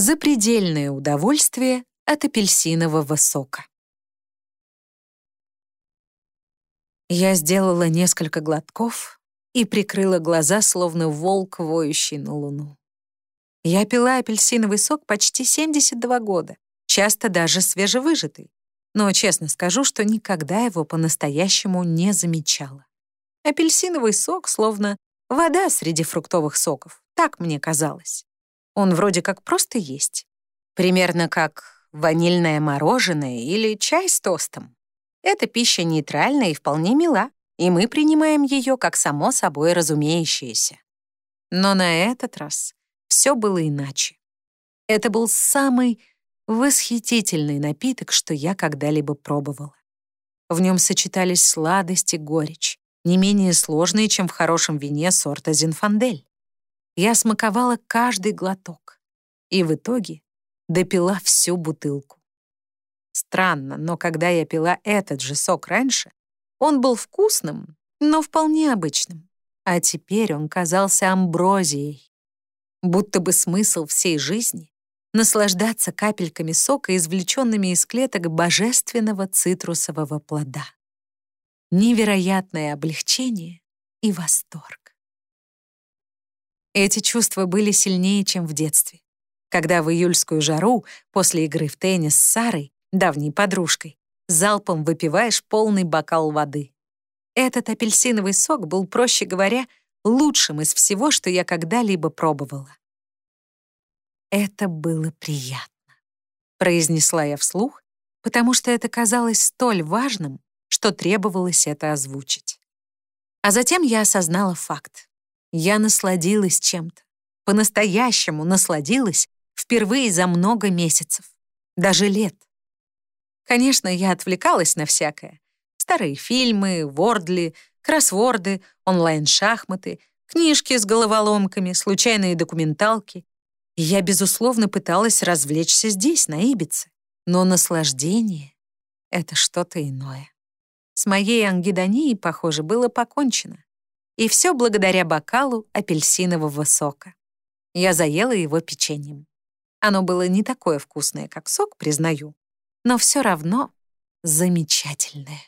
Запредельное удовольствие от апельсинового сока. Я сделала несколько глотков и прикрыла глаза, словно волк, воющий на луну. Я пила апельсиновый сок почти 72 года, часто даже свежевыжатый, но честно скажу, что никогда его по-настоящему не замечала. Апельсиновый сок словно вода среди фруктовых соков, так мне казалось. Он вроде как просто есть. Примерно как ванильное мороженое или чай с тостом. Эта пища нейтральная и вполне мила, и мы принимаем ее как само собой разумеющееся. Но на этот раз все было иначе. Это был самый восхитительный напиток, что я когда-либо пробовала. В нем сочетались сладость и горечь, не менее сложные, чем в хорошем вине сорта Зинфандель. Я смаковала каждый глоток и в итоге допила всю бутылку. Странно, но когда я пила этот же сок раньше, он был вкусным, но вполне обычным. А теперь он казался амброзией. Будто бы смысл всей жизни — наслаждаться капельками сока, извлеченными из клеток божественного цитрусового плода. Невероятное облегчение и восторг. Эти чувства были сильнее, чем в детстве. Когда в июльскую жару, после игры в теннис с Сарой, давней подружкой, залпом выпиваешь полный бокал воды. Этот апельсиновый сок был, проще говоря, лучшим из всего, что я когда-либо пробовала. «Это было приятно», — произнесла я вслух, потому что это казалось столь важным, что требовалось это озвучить. А затем я осознала факт. Я насладилась чем-то. По-настоящему насладилась впервые за много месяцев. Даже лет. Конечно, я отвлекалась на всякое. Старые фильмы, вордли, кроссворды, онлайн-шахматы, книжки с головоломками, случайные документалки. И я, безусловно, пыталась развлечься здесь, на Ибице. Но наслаждение — это что-то иное. С моей ангидонией, похоже, было покончено. И все благодаря бокалу апельсинового сока. Я заела его печеньем. Оно было не такое вкусное, как сок, признаю, но все равно замечательное.